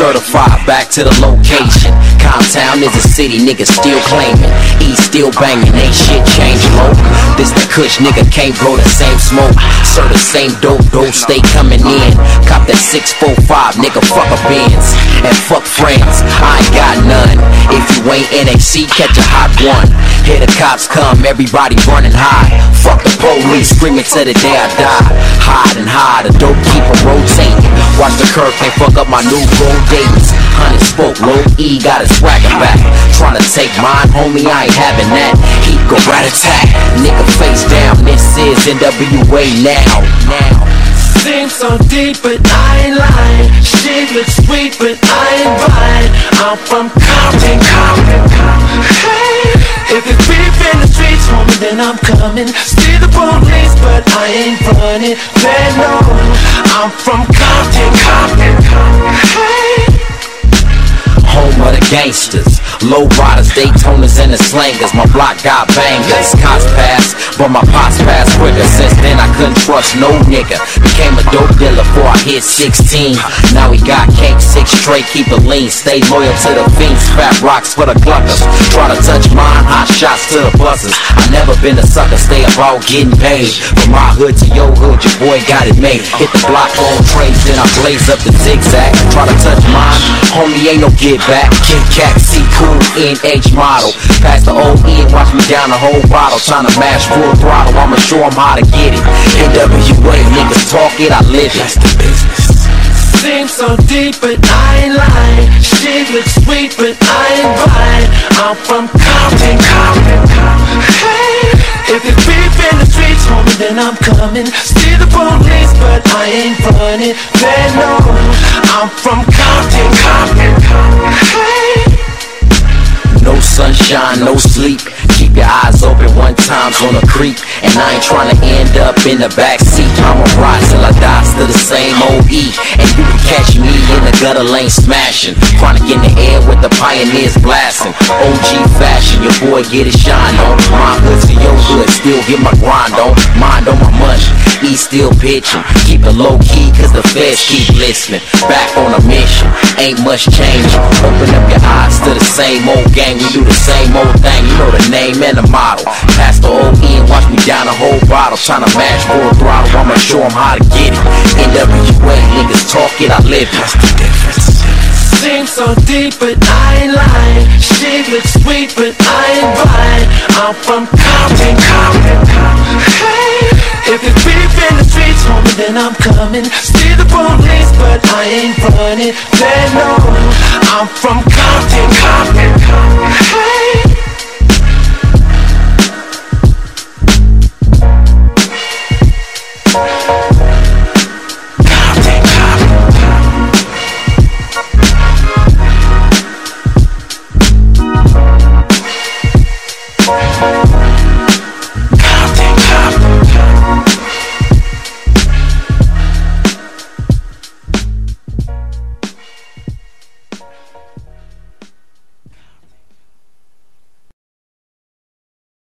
Certified back to the location. Comptown is a city, niggas still claiming. East still banging, ain't shit changed, mo. This the kush, nigga can't grow the same smoke. Sir, the same dope, dope stay coming in. Cop that 645, nigga, fuck NXC, catch a hot one. Hear the cops come, everybody running high. Fuck the police, screaming till the day I die. Hide and hide, the dope keep a rotating. Watch the curve, can't fuck up my new gold days. Honey spoke, low E got his swagger back. Tryna take mine, homie, I ain't having that. He go right attack, nigga face down. This is NWA now. Now. Seems so deep, but I ain't lying. Shit looks sweet, but I ain't buying. I'm from Compton. I'm coming. See the police, but I ain't running. They know I'm from Compton, Compton, Compton. Home of the gangsters, low riders, Daytonas, and the slangers. My block got bangers. Cops pass, but my pops pass quicker. Trust no nigga. Became a dope dealer before I hit 16. Now we got cake, six straight, keep it lean. Stay loyal to the fiends, fat rocks for the cluckers. Try to touch mine, hot shots to the buses. I never been a sucker, stay about getting paid. From my hood to your hood, your boy got it made. Hit the block on trades, then I blaze up the zigzag. Try to touch mine, homie, ain't no get back. Kit Kat, C cool, NH model. Pass the OE and watch me down the whole bottle. Tryna mash full throttle, I'ma show 'em how to get it. Talk it, I live it. Seems so deep, but I ain't lying. Shit looks sweet, but I ain't buying. I'm from Compton, Compton, Compton. Hey, if it's beef in the streets, homie, then I'm coming. See the police, but I ain't running. They know I'm from Compton, Compton, Compton. Hey. Sunshine, no sleep. Keep your eyes open one time's on the creek. And I ain't tryna end up in the back seat. I'ma ride till I die, still the same OE. And catch me in the gutter lane smashing. Chronic in the air with the pioneers blasting. OG fashion, your boy get it shine on. My hood to your hood, still get my grind on. Mind on my money, E still pitching. Keep it low key, cause the feds keep listening. Back on a mission, ain't much change. Open up your eyes to the same old gang. We do the same old thing, you know the name and the model. Pass the OE and watch me down a whole bottle. Tryna mash full throttle, I'ma show 'em how to get it. Niggas talk it, I live it. Seems so deep, but I ain't lying. Shit looks sweet, but I ain't buying. I'm from Compton, Compton, Compton. Hey, if it's beef in the streets, homie, then I'm coming. See the police, but I ain't running. They know I'm from Compton, Compton, Compton. Hey.